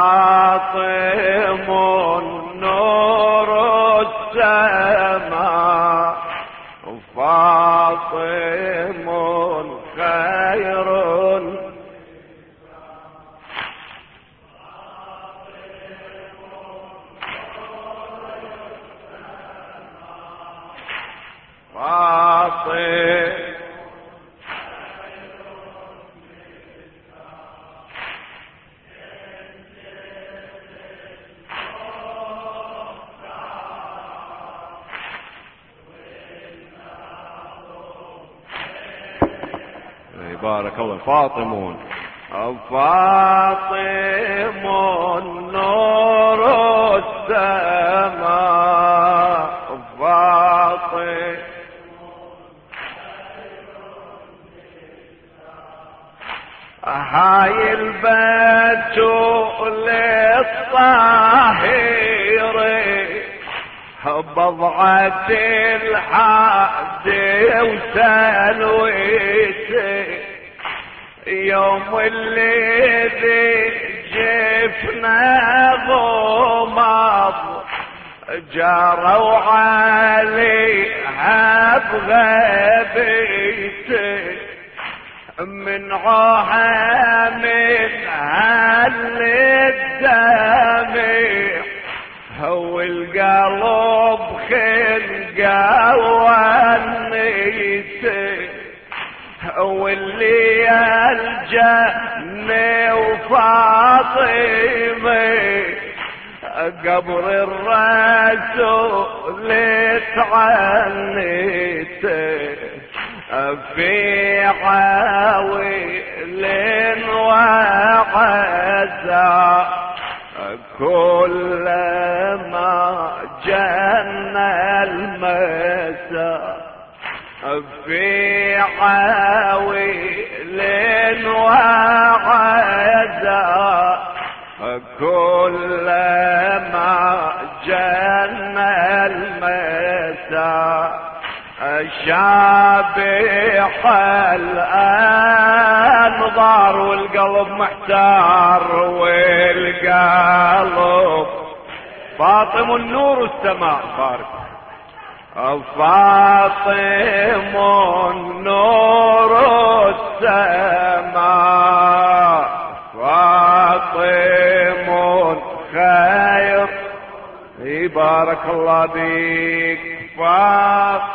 عاطم نور بارك الله فاطمون. فاطم نور السماء. هاي البيت للطاهر. بضعة الحاد وسلويته يوم اللي جفنا غمض جروا عليها بغبيته من عوها من هل الدمع هو القلب ونيته واللي الجنة وفاطمة. قبر الرسول تعنيت. في عويل وعزا. كلما جن المساء في عويل وعزاء كلما جن المساء. الشابح الأنظار والقلب محتار والقلب فاطم النور السماء خارج فاطم نور السماء. فاطم خير. بارك الله بك فاطم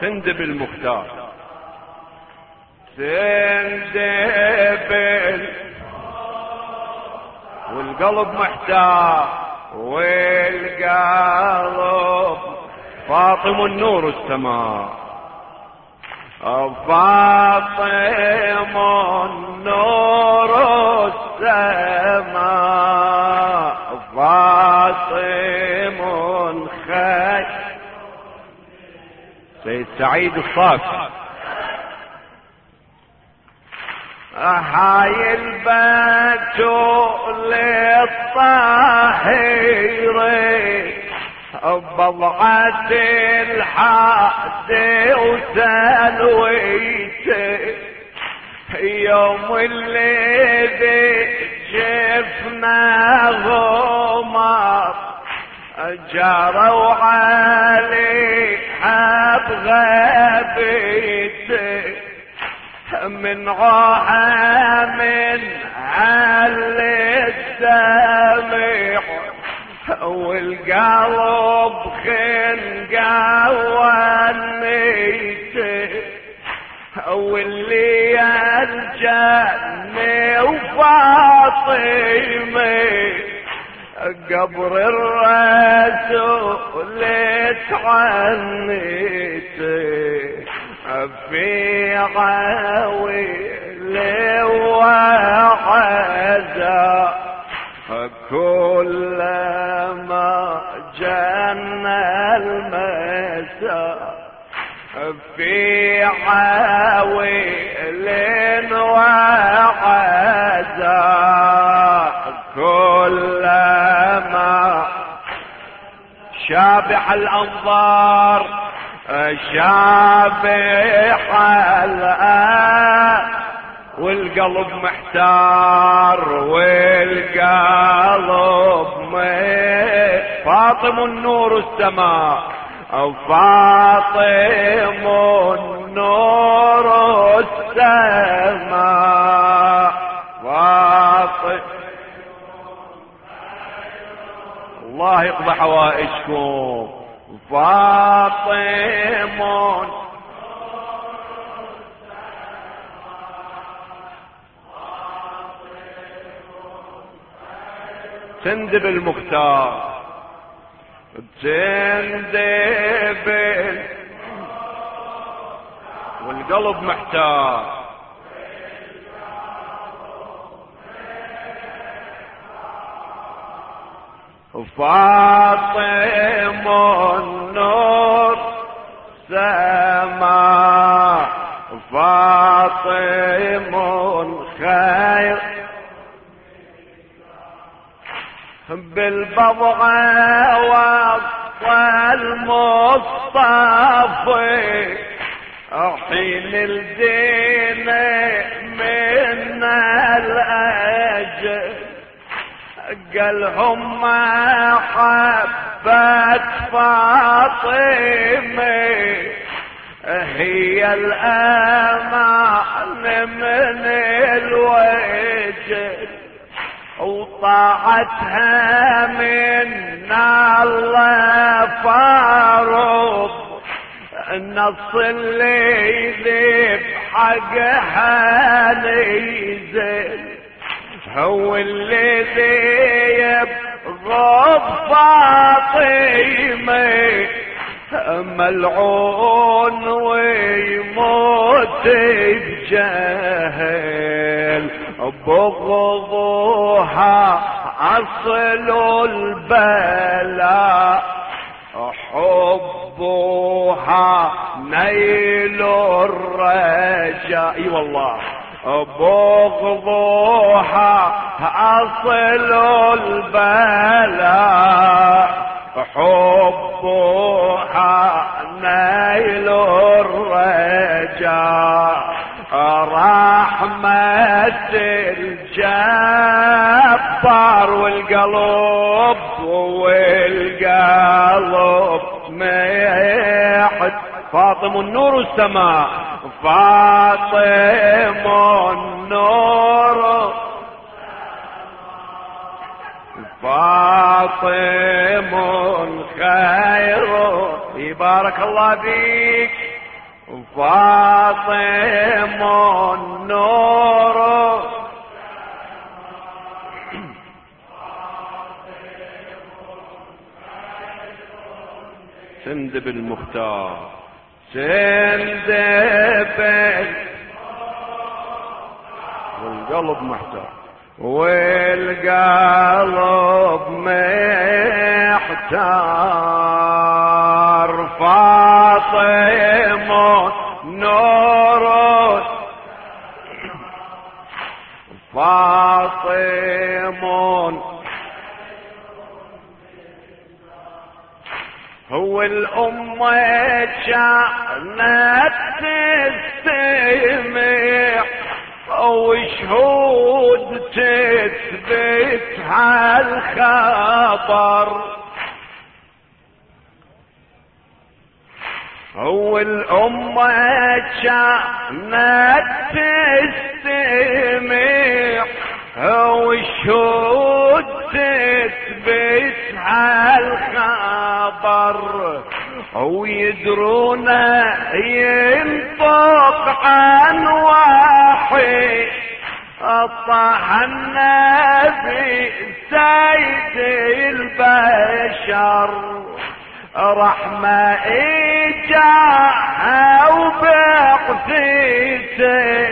تندب المختار. تندبل والقلب محتار والقلب فاطم النور السماء. فاطم النور السماء. فاطم خير سيد سعيد الصافي. هاي البيت للطاهر. بضعة الحاد وسلويته يوم اللي جفنا غمر جروا عليها بغبيته من غاها من عل السميع والقلب خنقا والنيته واللي الجنة وفاطمة قبر الرسول تعنيته في عويل وحزا كلما جن المساء في عويل وحزا كلما شابح الأنظار. شابح الآن والقلب محتار والقلب فاطم النور السماء فاطم النور السماء. فاطم. الله يقضي حوائجكم. فاطم تندب المختار تندب والقلب محتار۔ فاطم النور سما فاطم خير. بالبضعة وسط المصطفى حين الدين من الأجل. قالهم ما حبت فاطمة هي الأمان من الوجه وطاعتها من الله فارض النص اللي بحقها نيزل هو اللي ذيب فاطمة ملعون ويموت بجهل. بغضها أصل البلاء حبها نيل الرجاء. إي والله. بغضها أصل البلاء حبها نيل الرجاء رحمة الجبار والقلب والقلب ميحد فاطم النور السماء فاطم بارك الله فيك. فاطم النور. سندب المختار سندب والقلب محتار. والقلب محتار. فاطم نور فاطم هو الأمة كانت تستمع وشهود تثبت هالخبر. هو الأمة كانت تستمع وشهود تثبت هالخبر ويدرون ينطق عن واحد طه النبي سيد البشر رحمة إجاها وبعثيته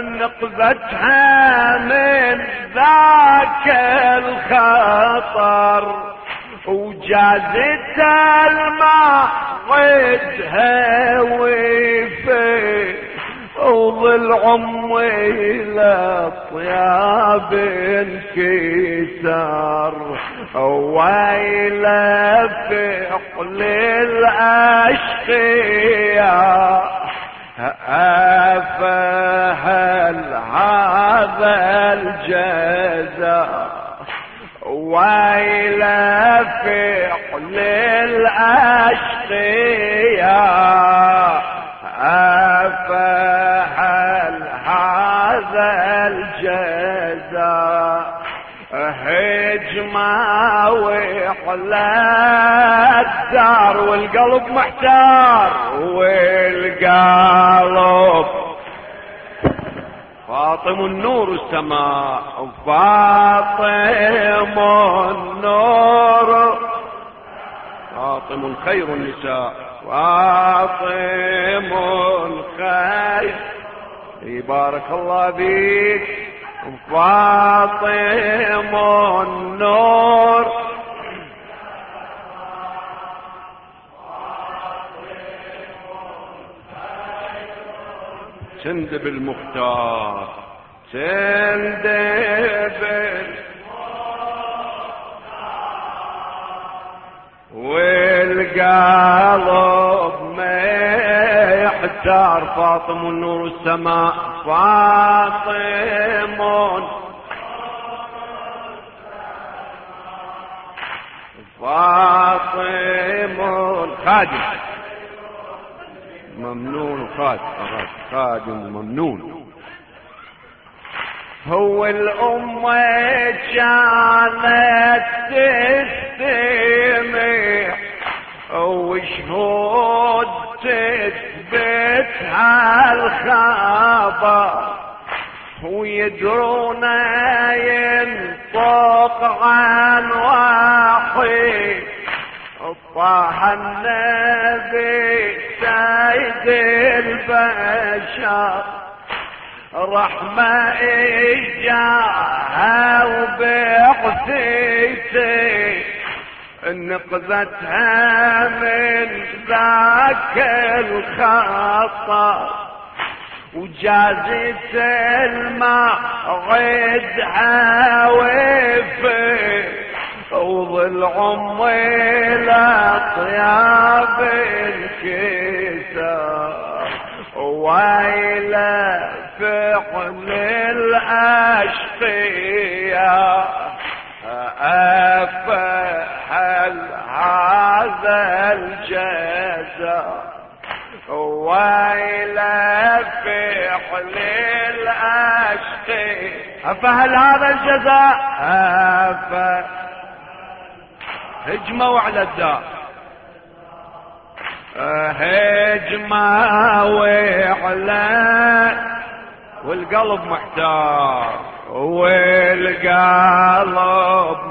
نقذتها من ذاك الخطر وجازت الماء ضدها وفي وظل عمي لطياب انكسر ويل فقل الأشقياء أفهل هذا الجزاء. ويل فقل الأشقياء هجمة وحلى الدار والقلب محتار والقلب. فاطم النور السماء فاطم النور. فاطم خير النساء فاطم الخير. بارك الله بك فاطم النور. سندب المختار سندب والقلب ما يحتار فاطم النور السماء. فاطم فاطم خادم ممنون خادم خادم ممنون هو الأمة كانت تستمع وشهود تثبت هالخبر ويدرون ينطق عن واحد طه النبي سيد البشر رحمة إجاها وبعثيتي نقذتها من ذاك الخطر وجازت الماء غدها وفي وظل عمي طياب الكسار ويلا فعل الأشقياء. ويلا فعل الأشقي أفهل هذا الجزاء؟ أف هجموا على الدار. هجمة وعلى والقلب محتار. والقلب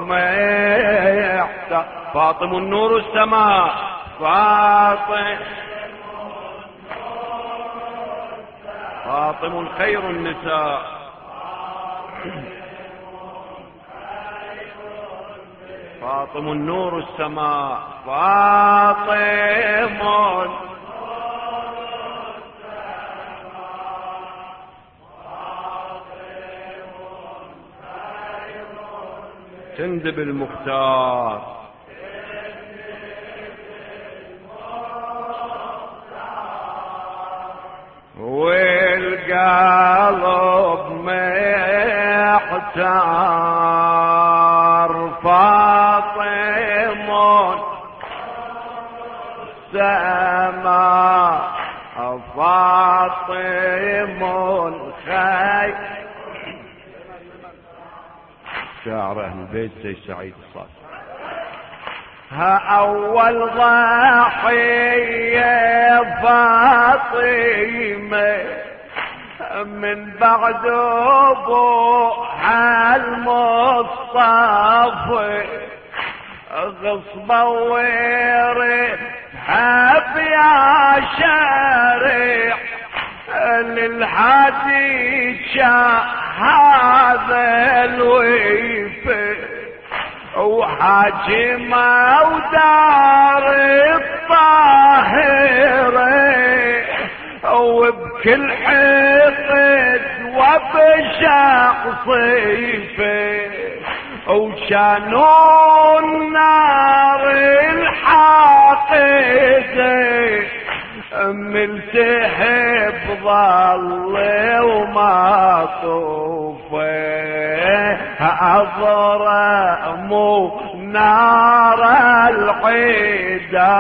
محتار. فاطم النور السماء. فاطم فاطم خير النساء. فاطم النور السماء. فاطم تندب المختار. والقلب محتار فاطم سما فاطم خير. شاعر أهل البيت زي سعيد الصالح ها أول ضحية فاطمة. من بعد ابوها المصطفى غصبة ورثها يا شارع للهادي هذا الويفه وحاجمة ودار الطاهرة وبكل حقد وبشق صيفه. وشانوا النار الحاقده. ملتهب ظل وما طوفه. أضرموا نار العيدا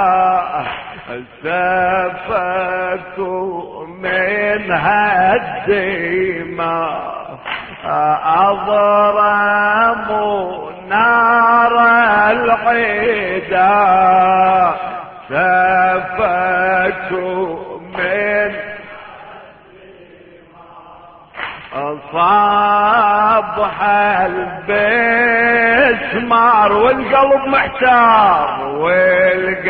سفكوا منها الدماء أضرموا نار العيدا سفكوا من صابح البسمار والقلب محتار. والقلب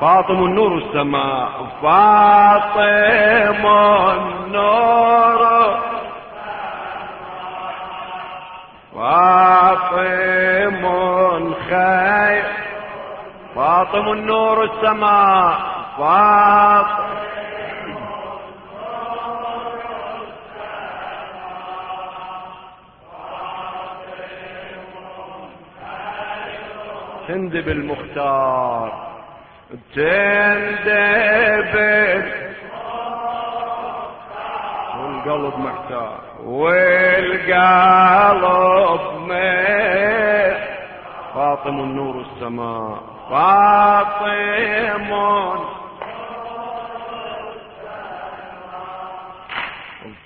فاطم النور السماء فاطم النور. فاطم خير فاطم النور السماء فاطم تندب المختار تندب والقلب محتار. والقلب ميت فاطم النور السماء. فاطم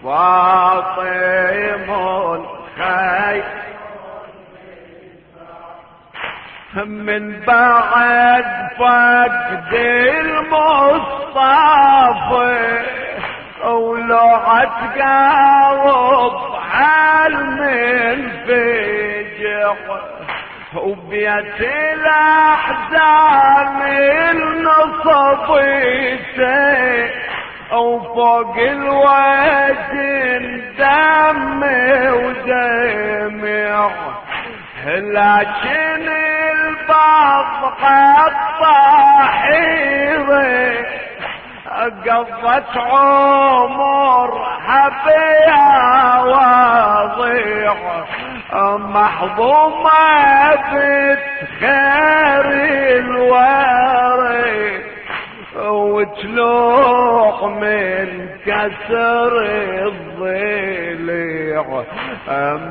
فاطم خير من بعد فقد المصطفى ولوعة قلب علم فجع وبيت الأحزان النصبيته وفوق الوجه دم ودمع. لكن البعض قطع حيري قضت عمر حبيا وضيع محظومة بتخير الواري وتلوح من كسر الضليع.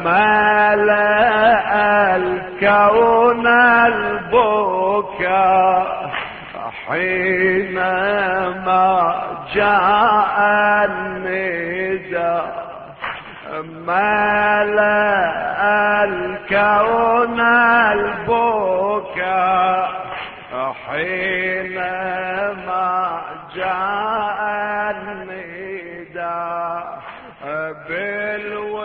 ملأ الكون البكاء حينما جاء النداء. ملأ الكون البكاء حينما جاء النداء بالوداع